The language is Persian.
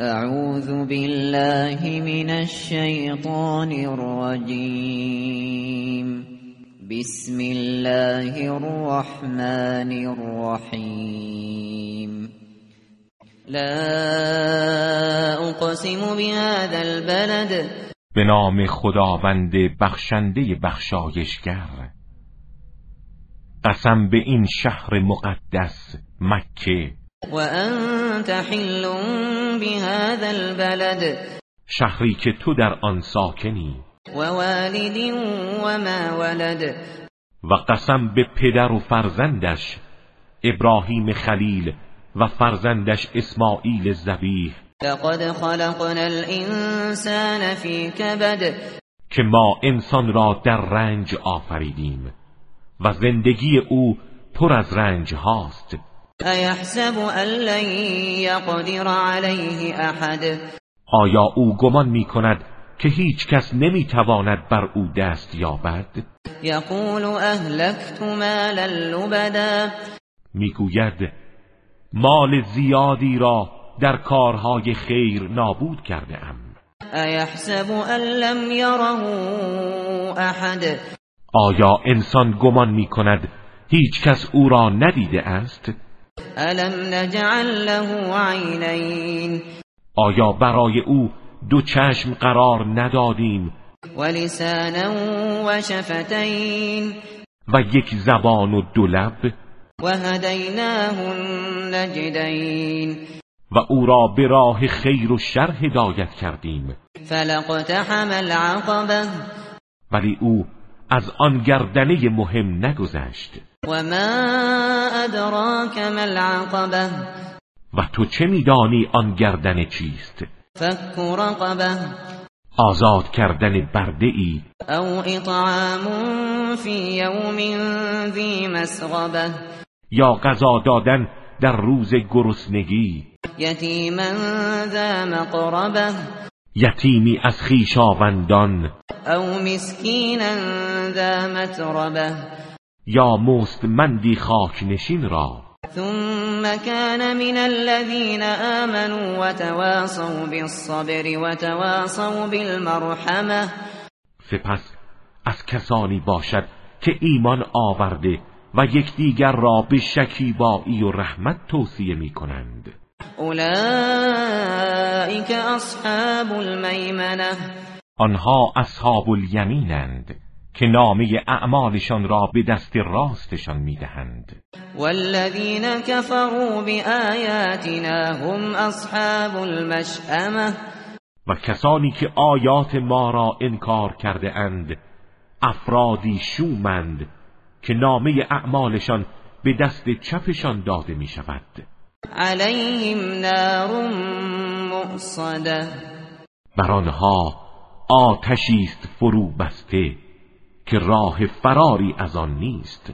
اعوذ بالله من الشیطان الرجیم بسم الله الرحمن الرحیم لا اقسم بهذا البلد. به نام خداوند بخشنده بخشایشگر. قسم به این شهر مقدس مکه. و انت حل بهذا البلد. شهری که تو در آن ساکنی. و والد و ما ولد. و قسم به پدر و فرزندش ابراهیم خلیل و فرزندش اسماعیل زبیح لقد خلقنا الانسان فی کبد که ما انسان را در رنج آفریدیم و زندگی او پر از رنج هاست. ایحسب ان لن یقدر علیه احد آیا او گمان می کند که هیچ کس نمی تواند بر او دست یابد؟ یقول اهلکت مالا لبدا. می‌گوید مال زیادی را در کارهای خیر نابود کرده ام ایحسب ان لم یره احد آیا انسان گمان می کند هیچ کس او را ندیده است؟ الم نجعل له عینین آیا برای او دو چشم قرار ندادیم؟ و لسانا و شفتین و یک زبان و دو لب؟ و هدیناه النجدین و او را به راه خیر و شر هدایت کردیم. فلقتحم العقبه ولی او از آن گردنه مهم نگذشت. و ما ادراک ما العقبه و تو چه میدانی آن گردنه چیست؟ فک رقبه آزاد کردن برده ای او اطعام فی یوم ذی مسغبه یا غذا دادن در روز گرسنگی. یتیما ذا مقربه یتیمی از خیشاوندان. او مسکینا ذا متربه یا مستمندی خاکنشین را. ثم كان من الذين آمنوا وتواصوا بالصبر وتواصوا بالمرحمه سپس از کسانی باشد که ایمان آورده و یکدیگر را به شکیبایی و رحمت توصیه می کنند اولئک اصحاب المیمنه آنها اصحاب الیمینند. که نامه اعمالشان را به دست راستشان می‌دهند. والذین کفروا بآیاتنا هم اصحاب المشأمه و کسانی که آیات ما را انکار کرده اند افرادی شومند که نامه اعمالشان به دست چپشان داده می شود علیهم نار مؤصده بر آنها آتشی است فرو بسته. که راه فراری از آن نیست.